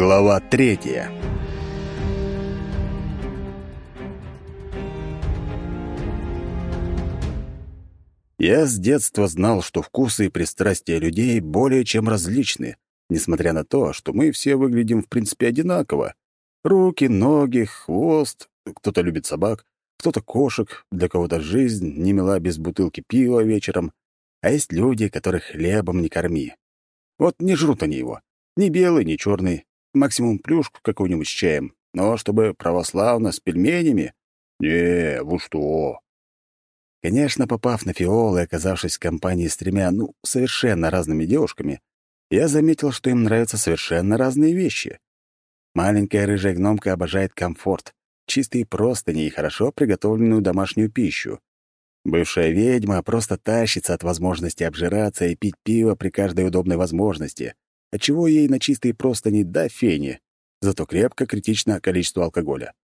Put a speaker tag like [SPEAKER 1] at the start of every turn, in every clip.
[SPEAKER 1] Глава третья Я с детства знал, что вкусы и пристрастия людей более чем различны, несмотря на то, что мы все выглядим в принципе одинаково. Руки, ноги, хвост, кто-то любит собак, кто-то кошек, для кого-то жизнь не мила без бутылки пива вечером, а есть люди, которых хлебом не корми. Вот не жрут они его. Ни белый, ни черный. Максимум плюшку какую-нибудь с чаем. Но чтобы православно, с пельменями? Не, вы что? Конечно, попав на фиол и оказавшись в компании с тремя, ну, совершенно разными девушками, я заметил, что им нравятся совершенно разные вещи. Маленькая рыжая гномка обожает комфорт, чистые простыни и хорошо приготовленную домашнюю пищу. Бывшая ведьма просто тащится от возможности обжираться и пить пиво при каждой удобной возможности, отчего ей на чистые простыни до фени, зато крепко критично количество алкоголя.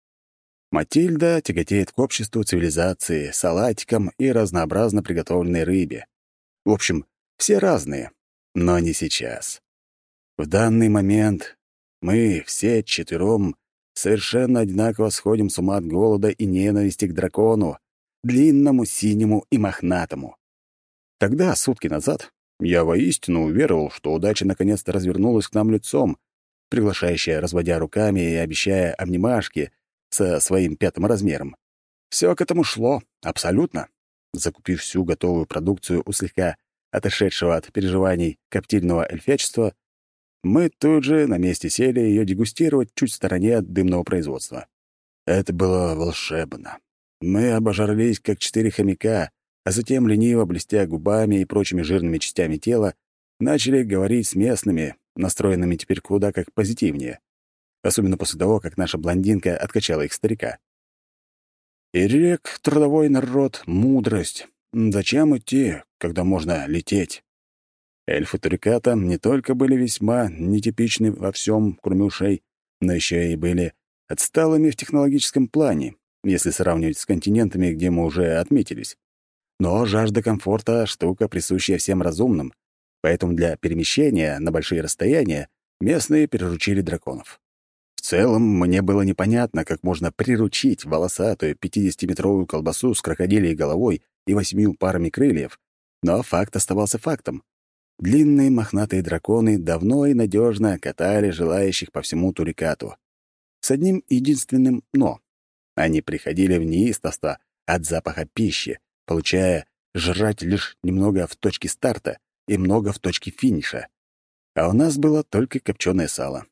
[SPEAKER 1] Матильда тяготеет к обществу цивилизации, салатикам и разнообразно приготовленной рыбе. В общем, все разные, но не сейчас. В данный момент мы все четвером совершенно одинаково сходим с ума от голода и ненависти к дракону, длинному, синему и мохнатому. Тогда, сутки назад, я воистину уверовал, что удача наконец-то развернулась к нам лицом, приглашающая, разводя руками и обещая обнимашки со своим пятым размером. Все к этому шло, абсолютно. Закупив всю готовую продукцию у слегка отошедшего от переживаний коптильного эльфячества, мы тут же на месте сели ее дегустировать чуть в стороне от дымного производства. Это было волшебно. Мы обожрались, как четыре хомяка, а затем, лениво блестя губами и прочими жирными частями тела, начали говорить с местными, настроенными теперь куда как позитивнее. Особенно после того, как наша блондинка откачала их старика. «Ирек, трудовой народ, мудрость. Зачем идти, когда можно лететь?» Эльфы Туриката не только были весьма нетипичны во всем, кроме ушей, но еще и были отсталыми в технологическом плане, если сравнивать с континентами, где мы уже отметились. Но жажда комфорта — штука, присущая всем разумным, поэтому для перемещения на большие расстояния местные приручили драконов. В целом, мне было непонятно, как можно приручить волосатую 50-метровую колбасу с крокодилей головой и восьмью парами крыльев, но факт оставался фактом. Длинные мохнатые драконы давно и надежно катали желающих по всему Турикату. С одним единственным «но». Они приходили в неистовство от запаха пищи, получая жрать лишь немного в точке старта и много в точке финиша. А у нас было только копченое сало.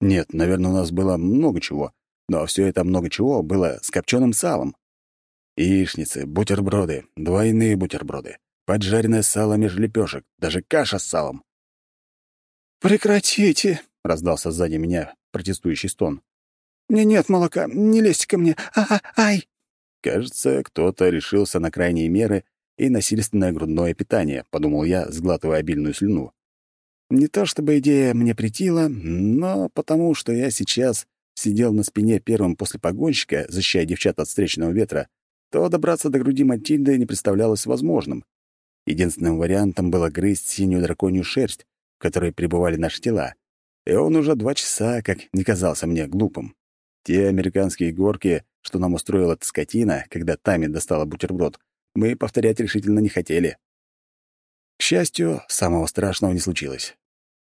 [SPEAKER 1] Нет, наверное, у нас было много чего, но все это много чего было с копченым салом. Яичницы, бутерброды, двойные бутерброды, поджаренное сало меж лепешек, даже каша с салом.
[SPEAKER 2] «Прекратите!» — раздался сзади меня протестующий стон. «Мне нет молока, не лезьте ко мне! А-а-ай!»
[SPEAKER 1] Кажется, кто-то решился на крайние меры и насильственное грудное питание, подумал я, сглатывая обильную слюну. Не то чтобы идея мне претила, но потому что я сейчас сидел на спине первым после погонщика, защищая девчат от встречного ветра, то добраться до груди Матильды не представлялось возможным. Единственным вариантом было грызть синюю драконью шерсть, в которой пребывали наши тела. И он уже два часа как не казался мне глупым. Те американские горки, что нам устроила скотина, когда Тами достала бутерброд, мы повторять решительно не хотели. К счастью, самого страшного не случилось.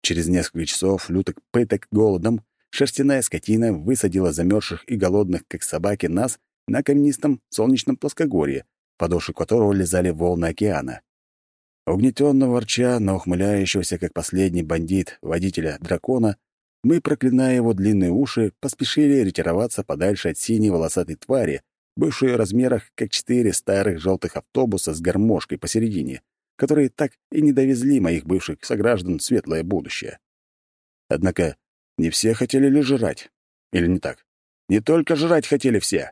[SPEAKER 1] Через несколько часов люток пыток голодом шерстяная скотина высадила замерзших и голодных, как собаки, нас на каменистом солнечном плоскогорье, подошвы которого лизали волны океана. Угнетённо ворча на ухмыляющегося, как последний бандит, водителя дракона, мы, проклиная его длинные уши, поспешили ретироваться подальше от синей волосатой твари, бывшей в размерах, как четыре старых желтых автобуса с гармошкой посередине, которые так и не довезли моих бывших сограждан в светлое будущее. Однако не все хотели ли жрать? Или не так? Не только жрать хотели все.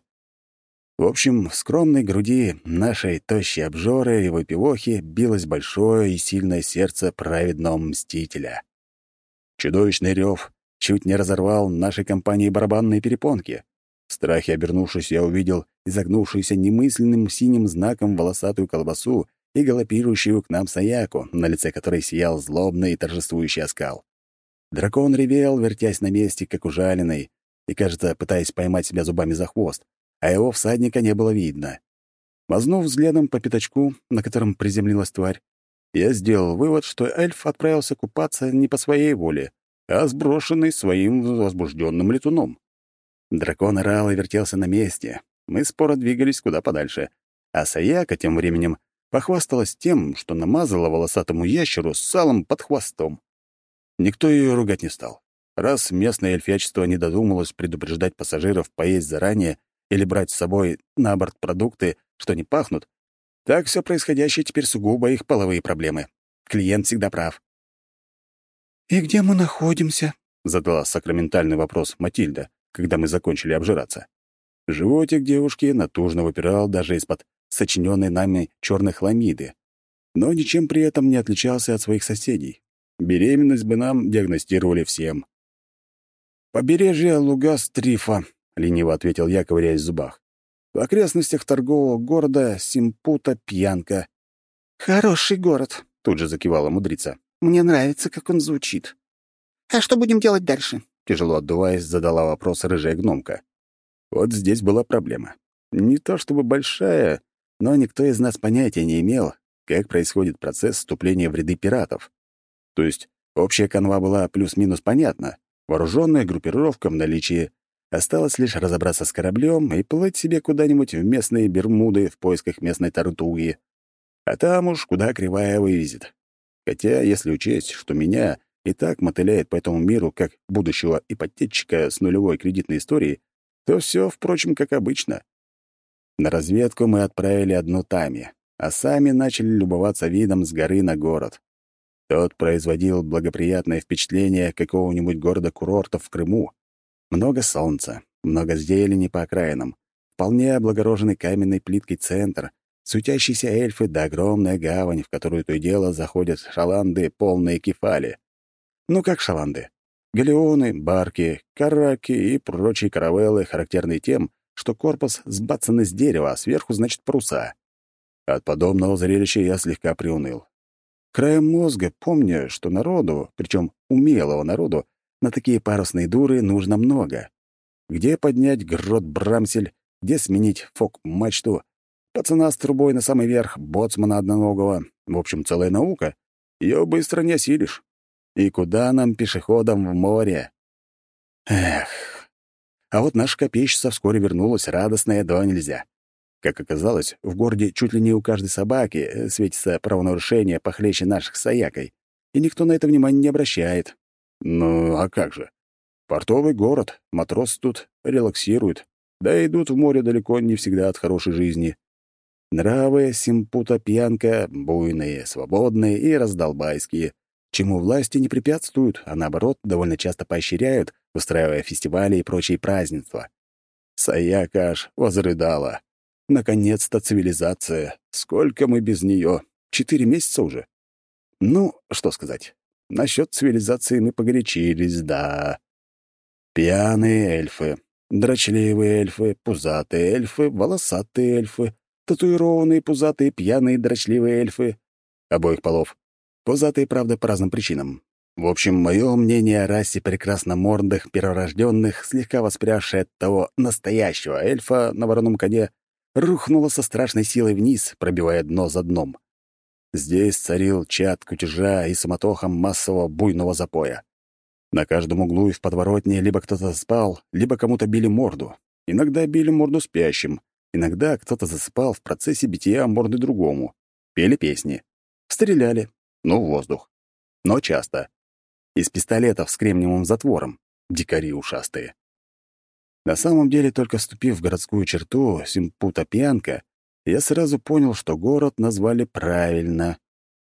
[SPEAKER 1] В общем, в скромной груди нашей тощей обжоры и выпивохи билось большое и сильное сердце праведного мстителя. Чудовищный рев, чуть не разорвал нашей компании барабанные перепонки. В страхе обернувшись, я увидел изогнувшуюся немысленным синим знаком волосатую колбасу и галопирующую к нам Саяку, на лице которой сиял злобный и торжествующий оскал. Дракон ревел, вертясь на месте, как ужаленный, и, кажется, пытаясь поймать себя зубами за хвост, а его всадника не было видно. Мазнув взглядом по пятачку, на котором приземлилась тварь, я сделал вывод, что эльф отправился купаться не по своей воле, а сброшенный своим возбужденным летуном. Дракон орал и вертелся на месте. Мы споро двигались куда подальше. А Саяка тем временем похвасталась тем, что намазала волосатому ящеру салом под хвостом. Никто ее ругать не стал. Раз местное эльфячество не додумалось предупреждать пассажиров поесть заранее или брать с собой на борт продукты, что не пахнут, так все происходящее теперь сугубо их половые проблемы. Клиент всегда прав.
[SPEAKER 2] «И где мы находимся?»
[SPEAKER 1] — задала сакраментальный вопрос Матильда, когда мы закончили обжираться. Животик девушки натужно выпирал даже из-под сочиненной нами черной хламиды, но ничем при этом не отличался от своих соседей. Беременность бы нам диагностировали всем. «Побережье Лугас-Трифа», — лениво ответил я, ковыряясь в зубах. «В окрестностях торгового города Симпута-Пьянка».
[SPEAKER 2] «Хороший город», — тут же закивала мудрица. «Мне нравится, как он звучит». «А что будем делать дальше?»
[SPEAKER 1] — тяжело отдуваясь, задала вопрос рыжая гномка. Вот здесь была проблема. Не то чтобы большая, но никто из нас понятия не имел, как происходит процесс вступления в ряды пиратов. То есть общая канва была плюс-минус понятна, вооруженная группировка в наличии. Осталось лишь разобраться с кораблем и плыть себе куда-нибудь в местные Бермуды в поисках местной тартуги. А там уж куда кривая вывезет. Хотя, если учесть, что меня и так мотыляет по этому миру как будущего ипотечника с нулевой кредитной историей, то все, впрочем, как обычно. На разведку мы отправили одну Тами, а сами начали любоваться видом с горы на город. Тот производил благоприятное впечатление какого-нибудь города-курорта в Крыму. Много солнца, много зелени по окраинам, вполне облагороженный каменной плиткой центр, светящиеся эльфы да огромная гавань, в которую то и дело заходят шаланды, полные кефали. Ну как шаланды? Галеоны, барки, караки и прочие каравеллы, характерные тем, что корпус сбацан из дерева, а сверху, значит, паруса. От подобного зрелища я слегка приуныл. Краем мозга помню, что народу, причем умелого народу, на такие парусные дуры нужно много. Где поднять грот-брамсель, где сменить фок-мачту, пацана с трубой на самый верх, боцмана одноногого. В общем, целая наука. Ее быстро не осилишь. И куда нам, пешеходам, в море? Эх. А вот наша копейщица вскоре вернулась, радостная до нельзя. Как оказалось, в городе чуть ли не у каждой собаки э, светится правонарушение похлеще наших с Аякой, и никто на это внимания не обращает. Ну, а как же? Портовый город, матросы тут релаксируют, да идут в море далеко не всегда от хорошей жизни. Нравы симпута пьянка буйные, свободные и раздолбайские чему власти не препятствуют, а наоборот, довольно часто поощряют, устраивая фестивали и прочие празднества. Саяка аж возрыдала. Наконец-то цивилизация. Сколько мы без нее? Четыре месяца уже. Ну, что сказать. Насчет цивилизации мы погорячились, да. Пьяные эльфы, дрочливые эльфы, пузатые эльфы, волосатые эльфы, татуированные пузатые пьяные дрочливые эльфы обоих полов. Пузатые, правда, по разным причинам. В общем, мое мнение о расе прекрасномордых перворожденных, слегка воспрявшее от того настоящего эльфа на вороном коне, рухнуло со страшной силой вниз, пробивая дно за дном. Здесь царил чад кутежа и самотоха массового буйного запоя. На каждом углу и в подворотне либо кто-то спал, либо кому-то били морду. Иногда били морду спящим, иногда кто-то засыпал в процессе бития морды другому. Пели песни. Стреляли, ну, воздух. Но часто. Из пистолетов с кремниевым затвором. Дикари ушастые. На самом деле, только вступив в городскую черту Симпута-Пьянка, я сразу понял, что город назвали правильно.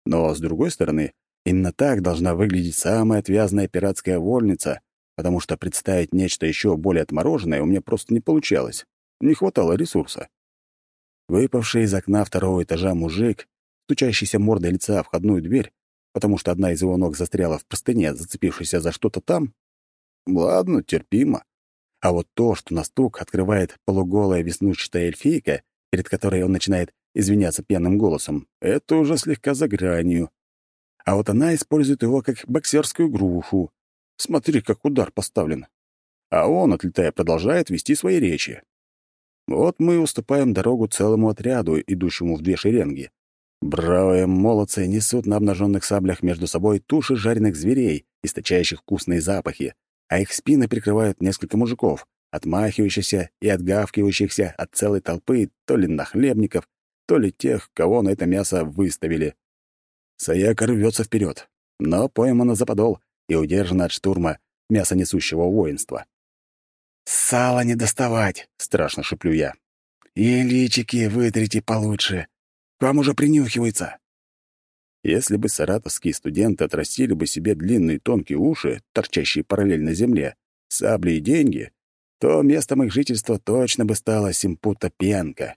[SPEAKER 1] Но, с другой стороны, именно так должна выглядеть самая отвязная пиратская вольница, потому что представить нечто еще более отмороженное у меня просто не получалось. Не хватало ресурса. Выпавший из окна второго этажа мужик стучащийся мордой лица в входную дверь, потому что одна из его ног застряла в простыне, зацепившейся за что-то там. Ладно, терпимо. А вот то, что на стук открывает полуголая веснушчатая эльфийка, перед которой он начинает извиняться пьяным голосом, это уже слегка за гранью. А вот она использует его как боксерскую грушу. Смотри, как удар поставлен. А он, отлетая, продолжает вести свои речи. Вот мы уступаем дорогу целому отряду, идущему в две шеренги. Бравые молодцы несут на обнаженных саблях между собой туши жареных зверей, источающих вкусные запахи, а их спины прикрывают несколько мужиков, отмахивающихся и отгавкивающихся от целой толпы то ли нахлебников, то ли тех, кого на это мясо выставили. Саяка рвется вперед, но поймана за подол и удержана от штурма мясонесущего воинства.
[SPEAKER 2] «Сало не доставать!» — страшно шеплю я. «И личики вытрите получше. К вам уже принюхивается!»
[SPEAKER 1] Если бы саратовские студенты отрастили бы себе длинные тонкие уши, торчащие параллельно земле, сабли и деньги, то местом их жительства точно бы стала Симпута-Пьянка.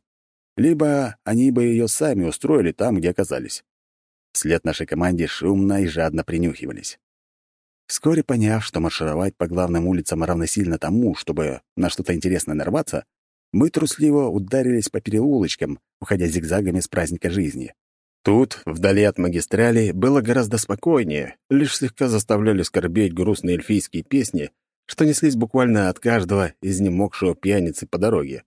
[SPEAKER 1] Либо они бы ее сами устроили там, где оказались. Вслед нашей команде шумно и жадно принюхивались. Вскоре поняв, что маршировать по главным улицам равносильно тому, чтобы на что-то интересное нарваться, мы трусливо ударились по переулочкам, уходя зигзагами с праздника жизни. Тут, вдали от магистрали, было гораздо спокойнее, лишь слегка заставляли скорбеть грустные эльфийские песни, что неслись буквально от каждого изнемогшего пьяницы по дороге.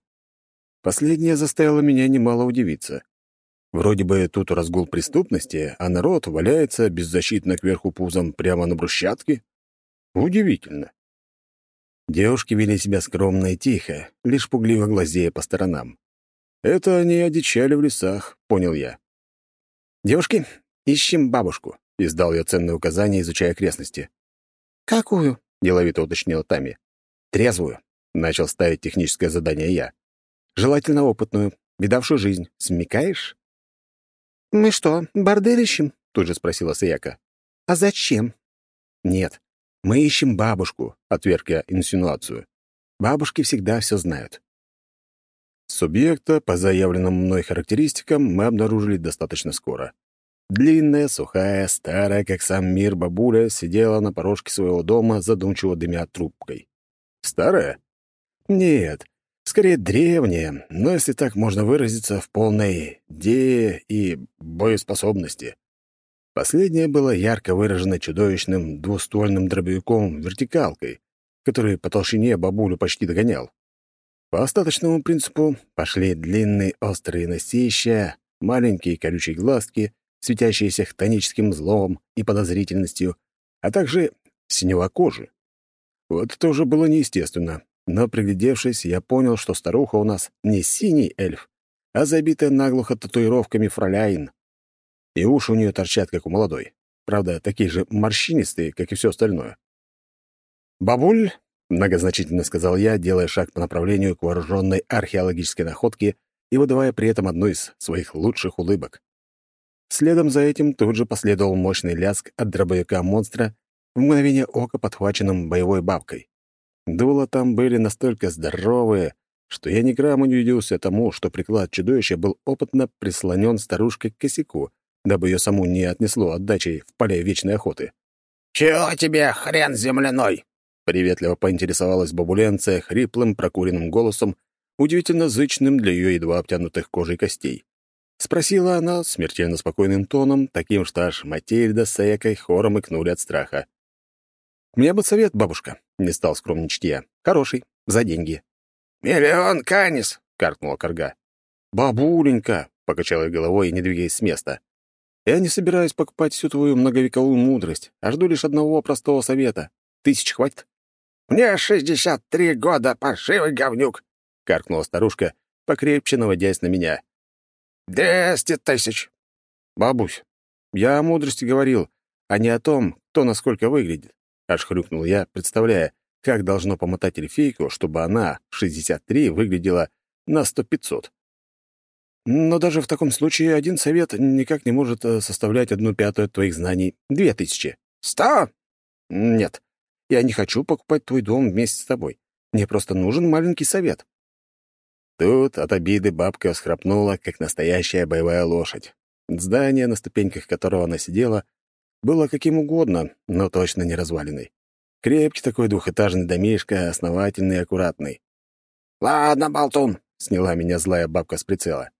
[SPEAKER 1] Последнее заставило меня немало удивиться. Вроде бы тут разгул преступности, а народ валяется беззащитно кверху пузом прямо на брусчатке. Удивительно. Девушки вели себя скромно и тихо, лишь пугливо глазея по сторонам. Это они одичали в лесах, понял я. «Девушки, ищем бабушку», — издал я ценное указание, изучая окрестности.
[SPEAKER 2] «Какую?»
[SPEAKER 1] — деловито уточнила Тами. «Трезвую», — начал ставить техническое задание я. «Желательно опытную, видавшую жизнь. Смекаешь?»
[SPEAKER 2] «Мы что, бордель ищем?»
[SPEAKER 1] — тут же спросила Саяка.
[SPEAKER 2] «А зачем?»
[SPEAKER 1] «Нет, мы ищем бабушку», — отверг я инсинуацию. «Бабушки всегда все знают». Субъекта, по заявленным мной характеристикам, мы обнаружили достаточно скоро. Длинная, сухая, старая, как сам мир, бабуля сидела на порожке своего дома, задумчиво дымя трубкой. Старая? Нет, скорее древняя, но если так можно выразиться, в полной де и боеспособности. Последнее было ярко выражено чудовищным двуствольным дробовиком-вертикалкой, который по толщине бабулю почти догонял. По остаточному принципу пошли длинные острые носища, маленькие колючие глазки — светящиеся хтоническим злом и подозрительностью, а также синева кожи. Вот это уже было неестественно, но, приглядевшись, я понял, что старуха у нас не синий эльф, а забитая наглухо татуировками фроляйн. И уши у нее торчат, как у молодой. Правда, такие же морщинистые, как и все остальное. «Бабуль», — многозначительно сказал я, делая шаг по направлению к вооруженной археологической находке и выдавая при этом одну из своих лучших улыбок. Следом за этим тут же последовал мощный лязг от дробовика монстра, в мгновение ока подхваченным боевой бабкой. Дула там были настолько здоровые, что я ни грамма не удивился тому, что приклад чудовища был опытно прислонен старушкой к косяку, дабы ее саму не отнесло отдачей в поле вечной охоты.
[SPEAKER 2] «Чего тебе, хрен земляной?»
[SPEAKER 1] Приветливо поинтересовалась бабуленция хриплым прокуренным голосом, удивительно зычным для ее едва обтянутых кожей костей. Спросила она смертельно спокойным тоном, таким, что аж Матильда с Экой хором икнули от страха. «Мне бы совет, бабушка», — не стал скромничать я. «Хороший, за деньги».
[SPEAKER 2] «Миллион канис», —
[SPEAKER 1] каркнула корга. «Бабуленька», — покачала я головой, не двигаясь с места. «Я не собираюсь покупать всю твою многовековую мудрость, а жду лишь одного простого совета. Тысяч хватит?»
[SPEAKER 2] «Мне шестьдесят три года, паршивый говнюк», —
[SPEAKER 1] каркнула старушка, покрепче наводясь на меня.
[SPEAKER 2] «Двести тысяч!»
[SPEAKER 1] «Бабусь, я о мудрости говорил, а не о том, кто насколько выглядит», — аж хрюкнул я, представляя, как должно помотать эльфейку, чтобы она в 63 выглядела на 100-500. Но даже в таком случае один совет никак не может э, составлять одну пятую твоих знаний. Две тысячи.
[SPEAKER 2] Сто?
[SPEAKER 1] Нет. Я не хочу покупать твой дом вместе с тобой. Мне просто нужен маленький совет. Тут от обиды бабка всхрапнула, как настоящая боевая лошадь. Здание, на ступеньках которого она сидела, было каким угодно, но точно не развалиной. Крепкий такой двухэтажный домишко, основательный и аккуратный.
[SPEAKER 2] «Ладно, болтун», —
[SPEAKER 1] сняла меня злая бабка с прицела.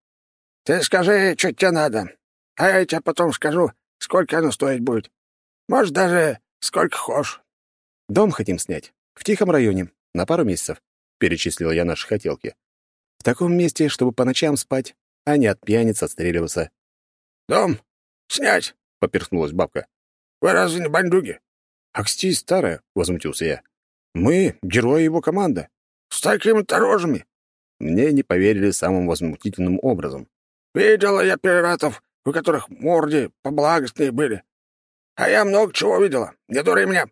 [SPEAKER 2] «Ты скажи, что тебе надо, а я тебе потом скажу, сколько оно стоить будет. Может, даже сколько хочешь».
[SPEAKER 1] Дом хотим снять. В тихом районе. На пару месяцев», — перечислил я наши хотелки. «В таком месте, чтобы по ночам спать, а не от пьяниц отстреливаться».
[SPEAKER 2] «Дом? Снять?» — поперхнулась бабка. «Вы разве не бандюги?»
[SPEAKER 1] «Аксти старая», — возмутился я. «Мы — герои его команды».
[SPEAKER 2] «С такими-то рожами?»
[SPEAKER 1] Мне не поверили самым возмутительным образом.
[SPEAKER 2] «Видела я пиратов, у которых морди поблагостнее были. А я много чего видела. Не дури меня».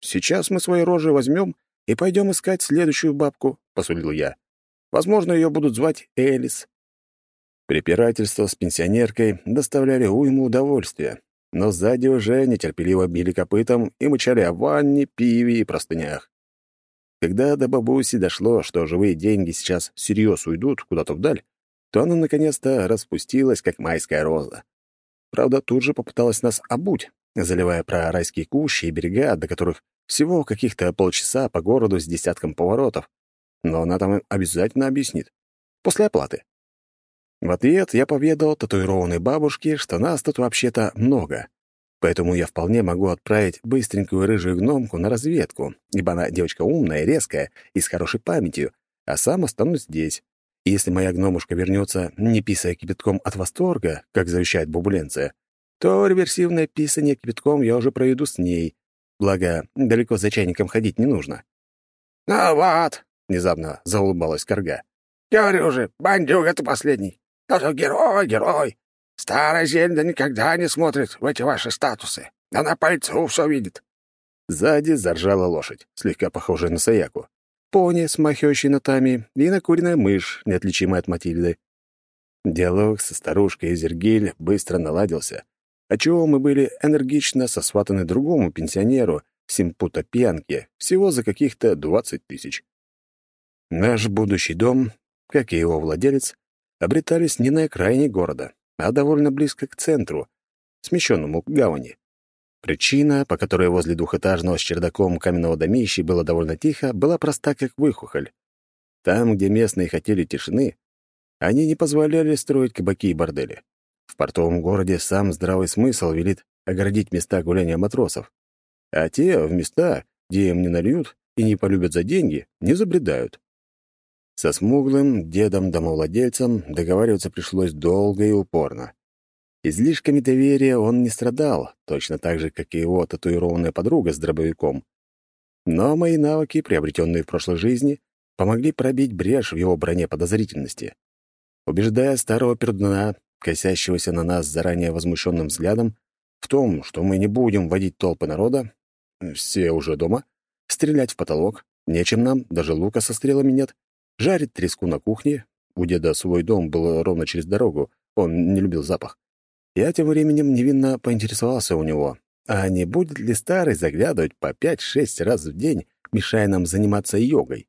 [SPEAKER 1] «Сейчас мы свои рожи возьмем и пойдем искать следующую бабку», — посулил я. «Возможно, ее будут звать Элис». Препирательства с пенсионеркой доставляли уйму удовольствия, но сзади уже нетерпеливо били копытом и мычали о ванне, пиве и простынях. Когда до бабуси дошло, что живые деньги сейчас всерьез уйдут куда-то вдаль, то она наконец-то распустилась, как майская роза. Правда, тут же попыталась нас обуть, заливая про райские кущи и берега, до которых всего каких-то полчаса по городу с десятком поворотов. Но она там обязательно объяснит. После оплаты. В ответ я поведал татуированной бабушке, что нас тут вообще-то много. Поэтому я вполне могу отправить быстренькую рыжую гномку на разведку, ибо она девочка умная, резкая и с хорошей памятью, а сам останусь здесь. И если моя гномушка вернется, не писая кипятком от восторга, как завещает бабуленция, то реверсивное писание кипятком я уже проведу с ней. Благо, далеко за чайником ходить не нужно.
[SPEAKER 2] «Ну вот», —
[SPEAKER 1] внезапно заулыбалась Карга.
[SPEAKER 2] «Говорю же, бандюга ты последний. А то герой, герой. Старая зельда никогда не смотрит в эти ваши статусы. Она по лицу все видит».
[SPEAKER 1] Сзади заржала лошадь, слегка похожая на Саяку. Пони, смахивающий нотами, и накуренная мышь, неотличимая от Матильды. Диалог со старушкой Зергиль быстро наладился, отчего мы были энергично сосватаны другому пенсионеру, Симпута Пьянке, всего за каких-то двадцать тысяч. Наш будущий дом, как и его владелец, обретались не на окраине города, а довольно близко к центру, смещенному к гавани. Причина, по которой возле двухэтажного с чердаком каменного домища было довольно тихо, была проста как выхухоль. Там, где местные хотели тишины, они не позволяли строить кабаки и бордели. В портовом городе сам здравый смысл велит оградить места гуляния матросов. А те в места, где им не нальют и не полюбят за деньги, не забредают. Со смуглым дедом-домовладельцем договариваться пришлось долго и упорно. Излишками доверия он не страдал, точно так же, как и его татуированная подруга с дробовиком. Но мои навыки, приобретенные в прошлой жизни, помогли пробить брешь в его броне подозрительности. Убеждая старого пердуна, косящегося на нас заранее возмущенным взглядом, в том, что мы не будем водить толпы народа, все уже дома, стрелять в потолок, нечем нам, даже лука со стрелами нет, жарит треску на кухне. У деда свой дом был ровно через дорогу, он не любил запах. Я тем временем невинно поинтересовался у него, а не будет ли старый заглядывать по пять-шесть раз в день, мешая нам заниматься йогой?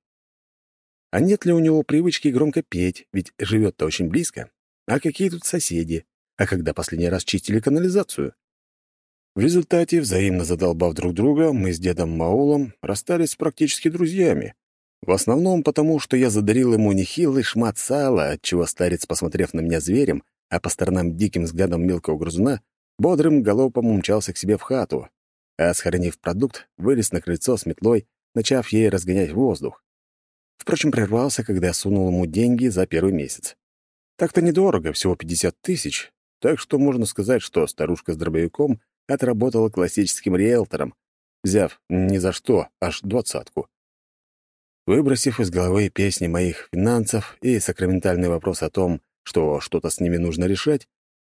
[SPEAKER 1] А нет ли у него привычки громко петь, ведь живет-то очень близко? А какие тут соседи? А когда последний раз чистили канализацию? В результате, взаимно задолбав друг друга, мы с дедом Маулом расстались практически друзьями. В основном потому, что я задарил ему нехилый шмат сала, отчего старец, посмотрев на меня зверем, а по сторонам диким взглядом мелкого грызуна, бодрым галопом умчался к себе в хату, а, схоронив продукт, вылез на крыльцо с метлой, начав ей разгонять воздух. Впрочем, прервался, когда я сунул ему деньги за первый месяц. Так-то недорого, всего 50 тысяч, так что можно сказать, что старушка с дробовиком отработала классическим риэлтором, взяв ни за что аж двадцатку. Выбросив из головы песни моих финансов и сакраментальный вопрос о том, что что-то с ними нужно решать,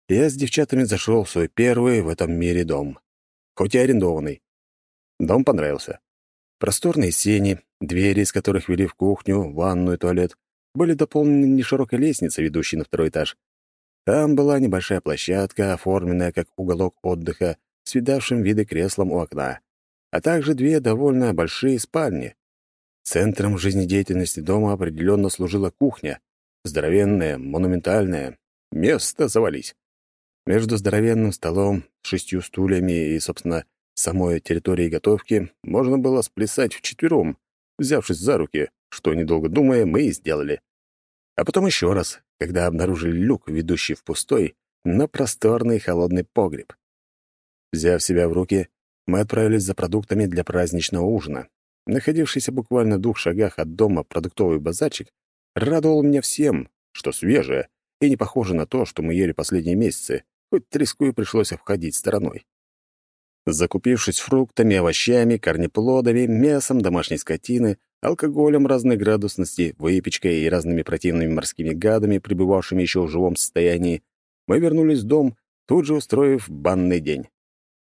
[SPEAKER 1] я с девчатами зашел в свой первый в этом мире дом. Хоть и арендованный. Дом понравился. Просторные сени, двери, из которых вели в кухню, ванную, туалет, были дополнены неширокой лестницей, ведущей на второй этаж. Там была небольшая площадка, оформленная как уголок отдыха, с видавшим виды креслом у окна, а также две довольно большие спальни. Центром жизнедеятельности дома определенно служила кухня. Здоровенная, монументальная. Место завались. Между здоровенным столом, шестью стульями и, собственно, самой территорией готовки можно было сплясать вчетвером, взявшись за руки, что, недолго думая, мы и сделали. А потом еще раз, когда обнаружили люк, ведущий в пустой, но просторный холодный погреб. Взяв себя в руки, мы отправились за продуктами для праздничного ужина. Находившийся буквально в двух шагах от дома продуктовый базарчик радовал меня всем, что свежее, и не похоже на то, что мы ели последние месяцы, хоть треску и пришлось обходить стороной. Закупившись фруктами, овощами, корнеплодами, мясом домашней скотины, алкоголем разной градусности, выпечкой и разными противными морскими гадами, пребывавшими еще в живом состоянии, мы вернулись в дом, тут же устроив банный день.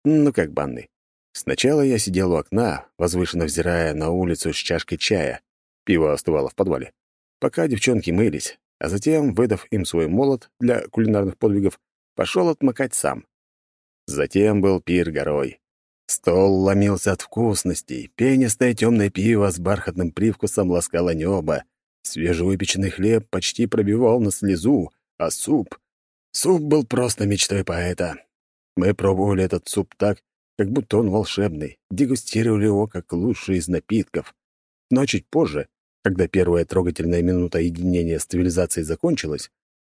[SPEAKER 1] Ну как банный? Сначала я сидел у окна, возвышенно взирая на улицу с чашкой чая. Пиво остывало в подвале. Пока девчонки мылись, а затем, выдав им свой молот для кулинарных подвигов, пошел отмокать сам. Затем был пир горой. Стол ломился от вкусностей, пенистое темное пиво с бархатным привкусом ласкало небо, свежевыпеченный хлеб почти пробивал на слезу, а суп... Суп был просто мечтой поэта. Мы пробовали этот суп так, как будто он волшебный, дегустировали его как лучший из напитков. Но чуть позже, когда первая трогательная минута единения с цивилизацией закончилась,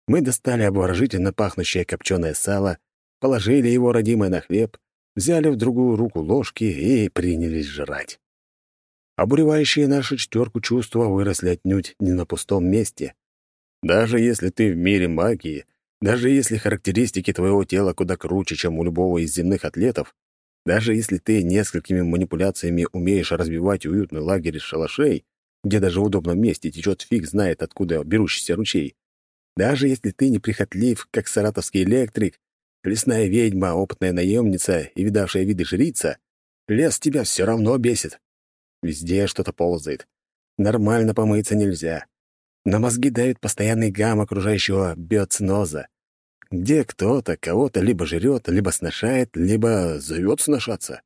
[SPEAKER 1] мы достали обворожительно пахнущее копченое сало, положили его родимое на хлеб, взяли в другую руку ложки и принялись жрать. Обуревающие нашу четверку чувства выросли отнюдь не на пустом месте. Даже если ты в мире магии, даже если характеристики твоего тела куда круче, чем у любого из земных атлетов, даже если ты несколькими манипуляциями умеешь развивать уютный лагерь из шалашей, где даже в удобном месте течет фиг знает откуда берущийся ручей, даже если ты неприхотлив, как саратовский электрик, Лесная ведьма, опытная наемница и видавшая виды жрица, лес тебя все равно бесит. Везде что-то ползает. Нормально помыться нельзя. На мозги давит постоянный гам окружающего биоциноза, где кто-то кого-то либо жрет, либо сношает, либо зовет сношаться.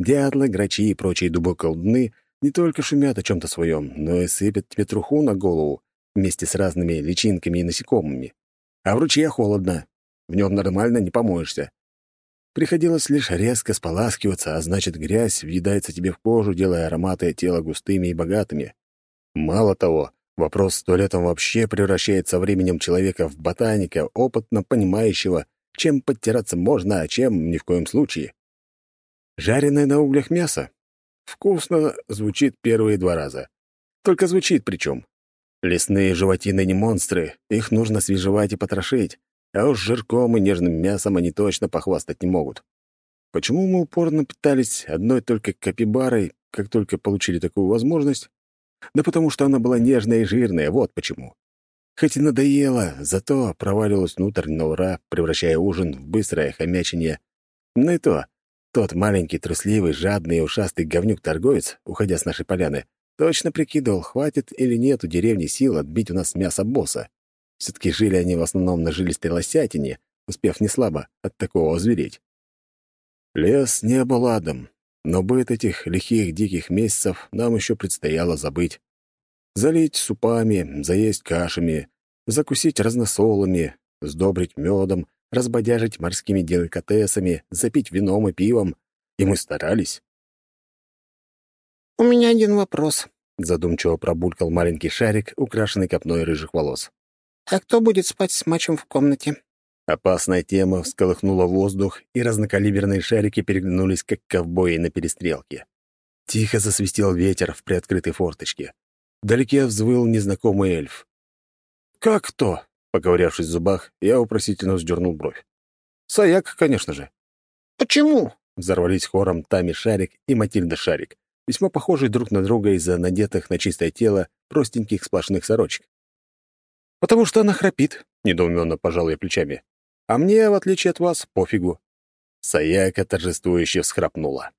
[SPEAKER 1] Дятлы, грачи и прочие дубоколдуны не только шумят о чем-то своем, но и сыпят тебе труху на голову вместе с разными личинками и насекомыми. А в ручье холодно, в нем нормально не помоешься. Приходилось лишь резко споласкиваться, а значит, грязь въедается тебе в кожу, делая ароматы тела густыми и богатыми. Мало того, вопрос с туалетом вообще превращается временем человека в ботаника, опытно понимающего, чем подтираться можно, а чем ни в коем случае. Жареное на углях мясо? Вкусно звучит первые два раза. Только звучит причем. Лесные животины не монстры, их нужно свежевать и потрошить, а уж жирком и нежным мясом они точно похвастать не могут. Почему мы упорно питались одной только капибарой, как только получили такую возможность? Да потому что она была нежная и жирная, вот почему. Хоть и надоело, зато проваливалась внутрь на ура, превращая ужин в быстрое хомячение. Ну и то, тот маленький, трусливый, жадный и ушастый говнюк-торговец, уходя с нашей поляны, точно прикидывал, хватит или нет у деревни сил отбить у нас мясо босса. Все-таки жили они в основном на жилистой лосятине, успев неслабо от такого озвереть. Лес не был адом, но быт этих лихих диких месяцев нам еще предстояло забыть. Залить супами, заесть кашами, закусить разносолами, сдобрить медом, разбодяжить морскими деликатесами, запить вином и пивом. И мы старались.
[SPEAKER 3] «У меня один вопрос», —
[SPEAKER 1] задумчиво пробулькал маленький шарик, украшенный копной рыжих волос.
[SPEAKER 3] «А кто будет спать с мачом в комнате?»
[SPEAKER 1] Опасная тема всколыхнула воздух, и разнокалиберные шарики переглянулись, как ковбои на перестрелке. Тихо засвистел ветер в приоткрытой форточке. Вдалеке взвыл незнакомый эльф. «Как кто?» — поковырявшись в зубах, я вопросительно сдернул бровь. «Саяк, конечно же».
[SPEAKER 3] «Почему?»
[SPEAKER 1] — взорвались хором Тами Шарик и Матильда Шарик, весьма похожие друг на друга из-за надетых на чистое тело простеньких сплошных сорочек. «Потому что она храпит», — недоуменно пожал я плечами. «А мне, в отличие от вас, пофигу». Саяка торжествующе всхрапнула.